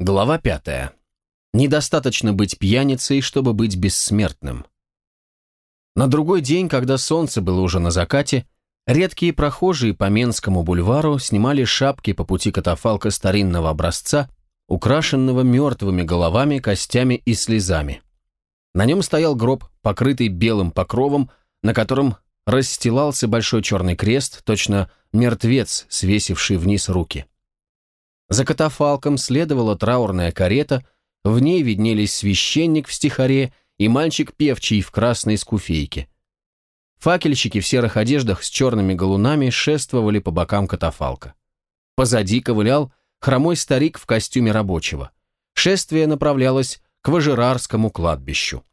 Глава пятая. Недостаточно быть пьяницей, чтобы быть бессмертным. На другой день, когда солнце было уже на закате, редкие прохожие по Менскому бульвару снимали шапки по пути катафалка старинного образца, украшенного мертвыми головами, костями и слезами. На нем стоял гроб, покрытый белым покровом, на котором расстилался большой черный крест, точно мертвец, свесивший вниз руки. За катафалком следовала траурная карета, в ней виднелись священник в стихаре и мальчик певчий в красной скуфейке. Факельщики в серых одеждах с черными галунами шествовали по бокам катафалка. Позади ковылял хромой старик в костюме рабочего. Шествие направлялось к Важерарскому кладбищу.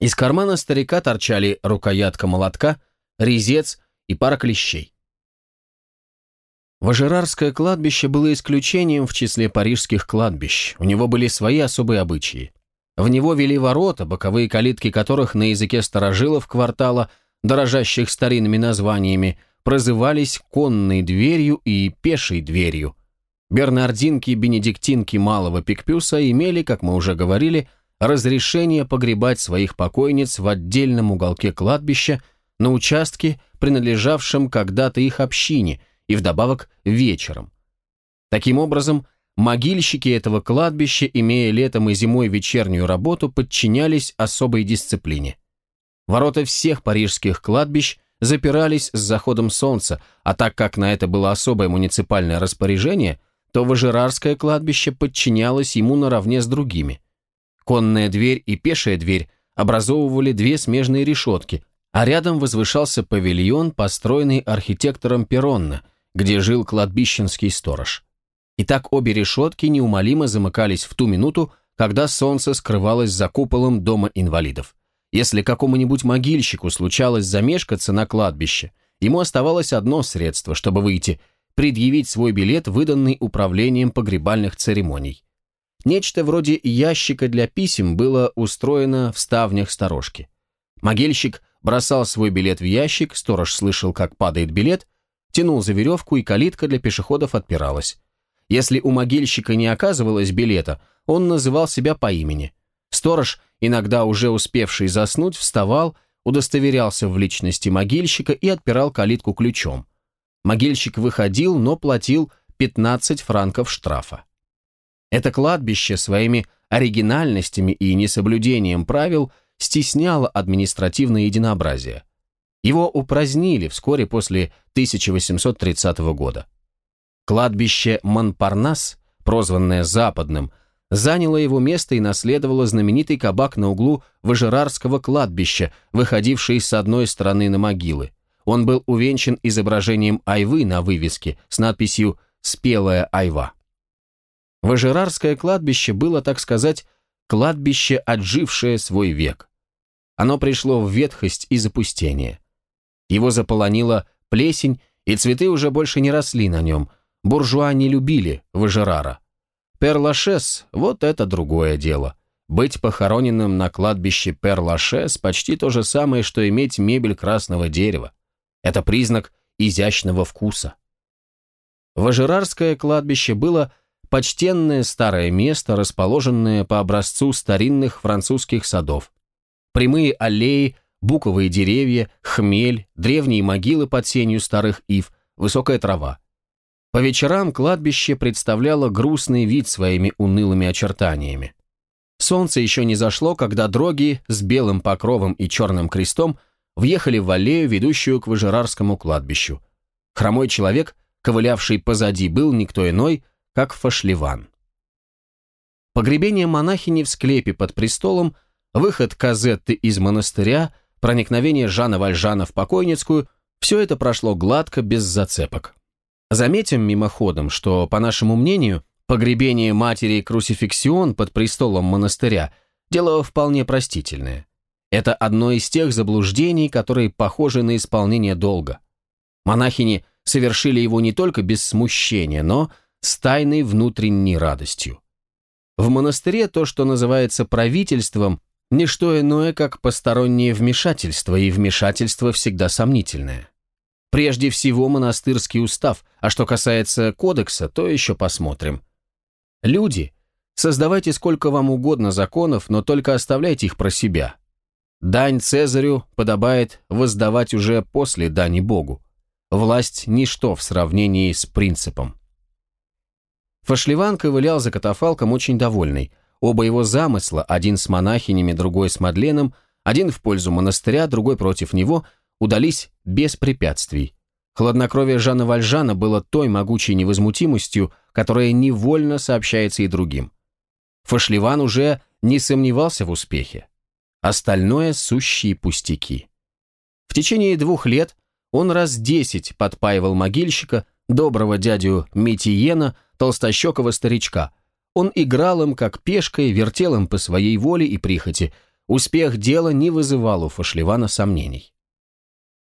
Из кармана старика торчали рукоятка молотка, резец и пара клещей. Важерарское кладбище было исключением в числе парижских кладбищ. У него были свои особые обычаи. В него вели ворота, боковые калитки которых на языке старожилов квартала, дорожащих старинными названиями, прозывались конной дверью и пешей дверью. Бернардинки и бенедиктинки малого Пикпюса имели, как мы уже говорили, разрешение погребать своих покойниц в отдельном уголке кладбища на участке, принадлежавшем когда-то их общине – и вдобавок вечером. Таким образом, могильщики этого кладбища, имея летом и зимой вечернюю работу, подчинялись особой дисциплине. Ворота всех парижских кладбищ запирались с заходом солнца, а так как на это было особое муниципальное распоряжение, то Важерарское кладбище подчинялось ему наравне с другими. Конная дверь и пешая дверь образовывали две смежные решетки, а рядом возвышался павильон, построенный архитектором Перонна, где жил кладбищенский сторож. И так обе решетки неумолимо замыкались в ту минуту, когда солнце скрывалось за куполом дома инвалидов. Если какому-нибудь могильщику случалось замешкаться на кладбище, ему оставалось одно средство, чтобы выйти – предъявить свой билет, выданный управлением погребальных церемоний. Нечто вроде ящика для писем было устроено в ставнях сторожки. Могильщик бросал свой билет в ящик, сторож слышал, как падает билет – тянул за веревку, и калитка для пешеходов отпиралась. Если у могильщика не оказывалось билета, он называл себя по имени. Сторож, иногда уже успевший заснуть, вставал, удостоверялся в личности могильщика и отпирал калитку ключом. Могильщик выходил, но платил 15 франков штрафа. Это кладбище своими оригинальностями и несоблюдением правил стесняло административное единообразие. Его упразднили вскоре после 1830 года. Кладбище Монпарнас, прозванное Западным, заняло его место и наследовало знаменитый кабак на углу Важерарского кладбища, выходивший с одной стороны на могилы. Он был увенчан изображением айвы на вывеске с надписью «Спелая айва». Важерарское кладбище было, так сказать, кладбище, отжившее свой век. Оно пришло в ветхость и запустение. Его заполонила плесень, и цветы уже больше не росли на нем. Буржуа не любили Важерара. Перлашес – вот это другое дело. Быть похороненным на кладбище Перлашес почти то же самое, что иметь мебель красного дерева. Это признак изящного вкуса. Важерарское кладбище было почтенное старое место, расположенное по образцу старинных французских садов. Прямые аллеи буковые деревья, хмель, древние могилы под сенью старых ив, высокая трава. По вечерам кладбище представляло грустный вид своими унылыми очертаниями. Солнце еще не зашло, когда дроги с белым покровом и черным крестом въехали в аллею, ведущую к Важерарскому кладбищу. Хромой человек, ковылявший позади, был никто иной, как Фашливан. Погребение монахини в склепе под престолом, выход Казетты из монастыря, проникновение Жана Вальжана в покойницкую – все это прошло гладко, без зацепок. Заметим мимоходом, что, по нашему мнению, погребение матери Крусификсион под престолом монастыря – дело вполне простительное. Это одно из тех заблуждений, которые похожи на исполнение долга. Монахини совершили его не только без смущения, но с тайной внутренней радостью. В монастыре то, что называется правительством, не что иное, как постороннее вмешательство, и вмешательство всегда сомнительное. Прежде всего монастырский устав, а что касается кодекса, то еще посмотрим. Люди, создавайте сколько вам угодно законов, но только оставляйте их про себя. Дань Цезарю подобает воздавать уже после дани Богу. Власть – ничто в сравнении с принципом. Фашливан ковылял за катафалком очень довольный. Оба его замысла, один с монахинями, другой с Мадленом, один в пользу монастыря, другой против него, удались без препятствий. Хладнокровие Жана Вальжана было той могучей невозмутимостью, которая невольно сообщается и другим. Фашливан уже не сомневался в успехе. Остальное – сущие пустяки. В течение двух лет он раз десять подпаивал могильщика, доброго дядю Митиена, толстощекого старичка. Он играл им как пешкой, вертел им по своей воле и прихоти. Успех дела не вызывал у Фашливана сомнений.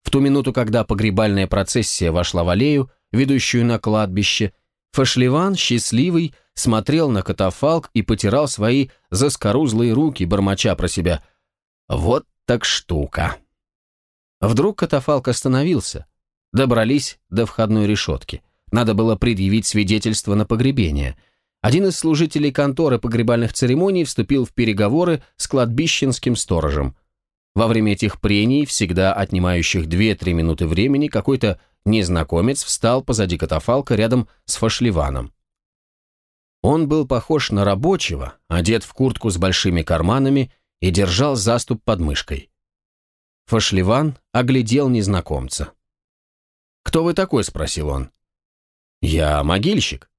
В ту минуту, когда погребальная процессия вошла в аллею, ведущую на кладбище, Фашливан, счастливый, смотрел на катафалк и потирал свои заскорузлые руки, бормоча про себя. «Вот так штука!» Вдруг катафалк остановился. Добрались до входной решетки. Надо было предъявить свидетельство на погребение. Один из служителей конторы погребальных церемоний вступил в переговоры с кладбищенским сторожем. Во время этих прений, всегда отнимающих 2-3 минуты времени, какой-то незнакомец встал позади катафалка рядом с фашливаном. Он был похож на рабочего, одет в куртку с большими карманами и держал заступ под мышкой. Фашливан оглядел незнакомца. «Кто вы такой?» – спросил он. «Я могильщик».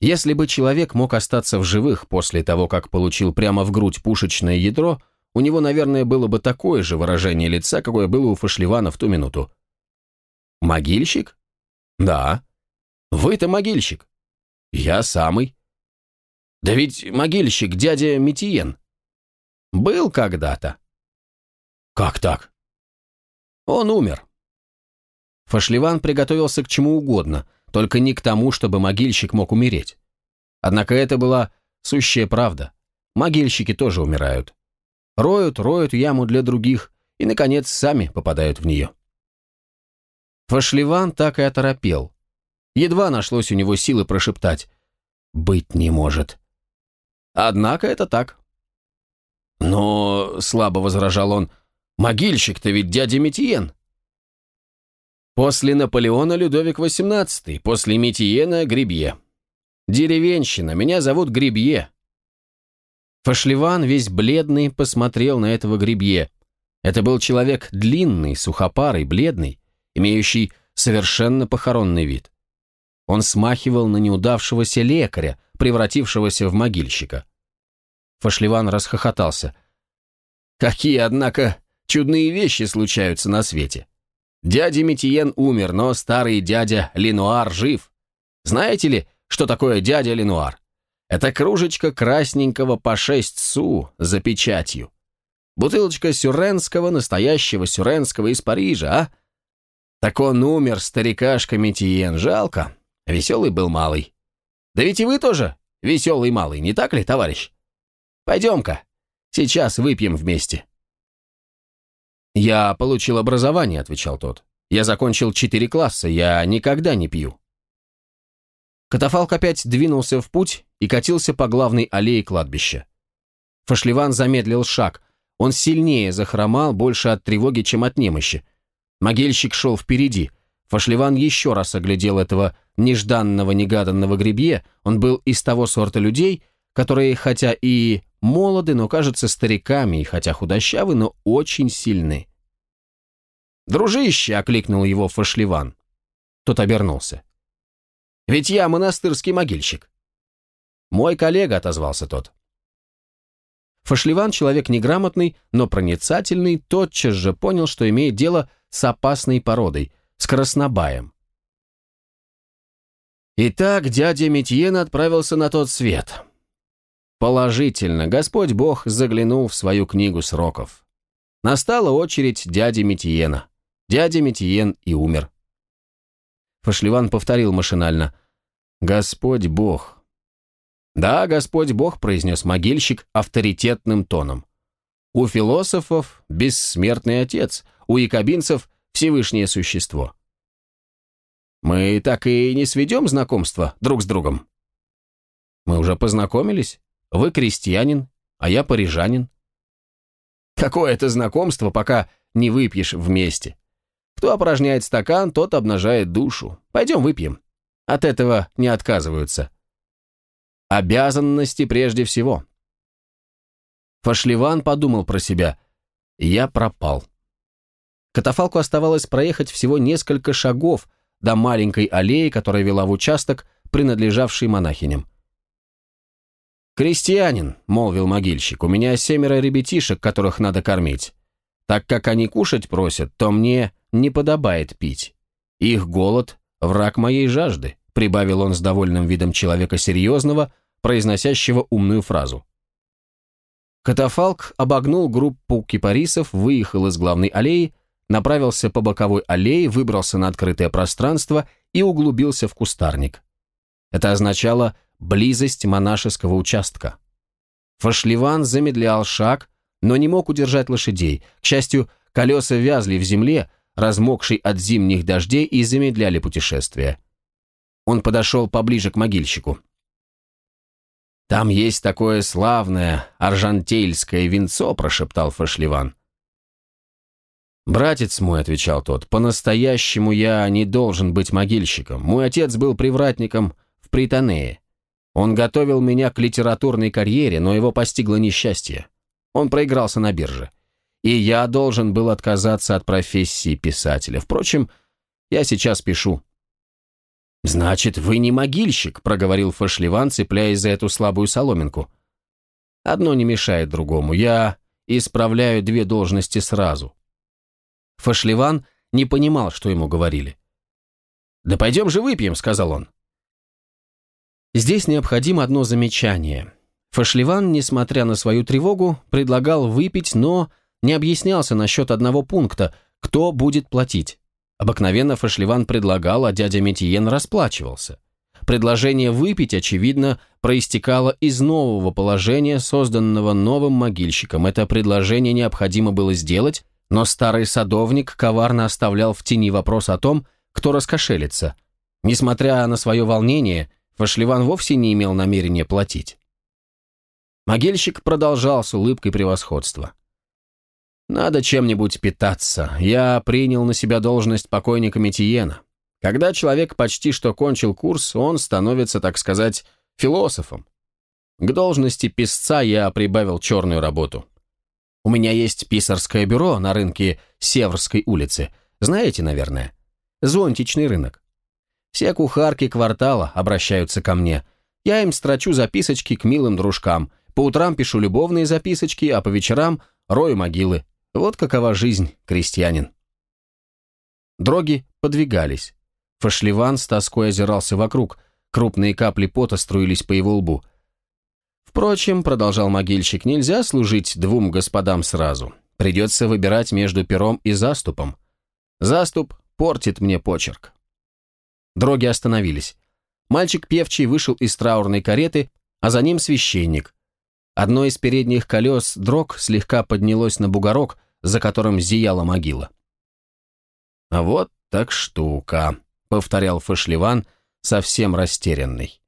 Если бы человек мог остаться в живых после того, как получил прямо в грудь пушечное ядро, у него, наверное, было бы такое же выражение лица, какое было у Фашливана в ту минуту. «Могильщик?» «Да». «Вы-то могильщик?» «Я самый». «Да ведь могильщик дядя Метиен». «Был когда-то». «Как так?» «Он умер». Фашливан приготовился к чему угодно, только не к тому, чтобы могильщик мог умереть. Однако это была сущая правда. Могильщики тоже умирают. Роют, роют яму для других и, наконец, сами попадают в нее. Фашливан так и оторопел. Едва нашлось у него силы прошептать «Быть не может». Однако это так. «Но», — слабо возражал он, — Могильщик-то ведь дядя Метиен. После Наполеона Людовик XVIII, после Метиена Грибье. Деревенщина, меня зовут Грибье. Фашливан, весь бледный, посмотрел на этого Грибье. Это был человек длинный, сухопарый, бледный, имеющий совершенно похоронный вид. Он смахивал на неудавшегося лекаря, превратившегося в могильщика. Фашливан расхохотался. «Какие, однако, Чудные вещи случаются на свете. Дядя Метиен умер, но старый дядя Ленуар жив. Знаете ли, что такое дядя Ленуар? Это кружечка красненького по шесть су за печатью. Бутылочка сюренского, настоящего сюренского из Парижа, а? Так он умер, старикашка Метиен, жалко. Веселый был малый. Да ведь и вы тоже веселый малый, не так ли, товарищ? Пойдем-ка, сейчас выпьем вместе. «Я получил образование», — отвечал тот. «Я закончил четыре класса, я никогда не пью». Катафалк опять двинулся в путь и катился по главной аллее кладбища. Фашливан замедлил шаг. Он сильнее захромал, больше от тревоги, чем от немощи. Могильщик шел впереди. Фашливан еще раз оглядел этого нежданного, негаданного гребье. Он был из того сорта людей, которые, хотя и молоды, но кажутся стариками, и хотя худощавы, но очень сильны. «Дружище!» — окликнул его Фашливан. Тот обернулся. «Ведь я монастырский могильщик». «Мой коллега», — отозвался тот. Фашливан, человек неграмотный, но проницательный, тотчас же понял, что имеет дело с опасной породой, с краснобаем. Итак, дядя Метьен отправился на тот свет. Положительно, Господь Бог заглянул в свою книгу сроков. Настала очередь дяди Метиена. Дядя Метиен и умер. Фашливан повторил машинально. «Господь Бог». «Да, Господь Бог», — произнес могильщик авторитетным тоном. «У философов — бессмертный отец, у якобинцев — Всевышнее существо». «Мы так и не сведем знакомство друг с другом?» Мы уже познакомились. Вы крестьянин, а я парижанин. Какое это знакомство, пока не выпьешь вместе. Кто опорожняет стакан, тот обнажает душу. Пойдем выпьем. От этого не отказываются. Обязанности прежде всего. Фашливан подумал про себя. Я пропал. Катафалку оставалось проехать всего несколько шагов до маленькой аллеи, которая вела в участок, принадлежавший монахиням. «Крестьянин», — молвил могильщик, — «у меня семеро ребятишек, которых надо кормить. Так как они кушать просят, то мне не подобает пить. Их голод — враг моей жажды», — прибавил он с довольным видом человека серьезного, произносящего умную фразу. Катафалк обогнул группу кипарисов, выехал из главной аллеи, направился по боковой аллее, выбрался на открытое пространство и углубился в кустарник. Это означало близость монашеского участка. Фашливан замедлял шаг, но не мог удержать лошадей. К счастью, колеса вязли в земле, размокшей от зимних дождей, и замедляли путешествие. Он подошел поближе к могильщику. «Там есть такое славное аржантельское венцо», – прошептал Фашливан. «Братец мой», — отвечал тот, — «по-настоящему я не должен быть могильщиком. Мой отец был привратником в Притонее. Он готовил меня к литературной карьере, но его постигло несчастье. Он проигрался на бирже. И я должен был отказаться от профессии писателя. Впрочем, я сейчас пишу». «Значит, вы не могильщик», — проговорил Фашливан, цепляясь за эту слабую соломинку. «Одно не мешает другому. Я исправляю две должности сразу. Фашливан не понимал, что ему говорили. «Да пойдем же выпьем», — сказал он. Здесь необходимо одно замечание. Фашливан, несмотря на свою тревогу, предлагал выпить, но не объяснялся насчет одного пункта, кто будет платить. Обыкновенно Фашливан предлагал, а дядя Метиен расплачивался. Предложение выпить, очевидно, проистекало из нового положения, созданного новым могильщиком. Это предложение необходимо было сделать, но старый садовник коварно оставлял в тени вопрос о том, кто раскошелится. Несмотря на свое волнение, Фашливан вовсе не имел намерения платить. Могильщик продолжал с улыбкой превосходства. «Надо чем-нибудь питаться. Я принял на себя должность покойника Метиена. Когда человек почти что кончил курс, он становится, так сказать, философом. К должности писца я прибавил черную работу. У меня есть писарское бюро на рынке Северской улицы. Знаете, наверное? Зонтичный рынок. Все кухарки квартала обращаются ко мне. Я им строчу записочки к милым дружкам. По утрам пишу любовные записочки, а по вечерам рою могилы. Вот какова жизнь, крестьянин. Дроги подвигались. Фашливан с тоской озирался вокруг. Крупные капли пота струились по его лбу. Впрочем, продолжал могильщик, нельзя служить двум господам сразу. Придется выбирать между пером и заступом. Заступ портит мне почерк. Дроги остановились. Мальчик певчий вышел из траурной кареты, а за ним священник. Одно из передних колес дрог слегка поднялось на бугорок, за которым зияла могила. «А вот так штука», — повторял Фашливан, совсем растерянный.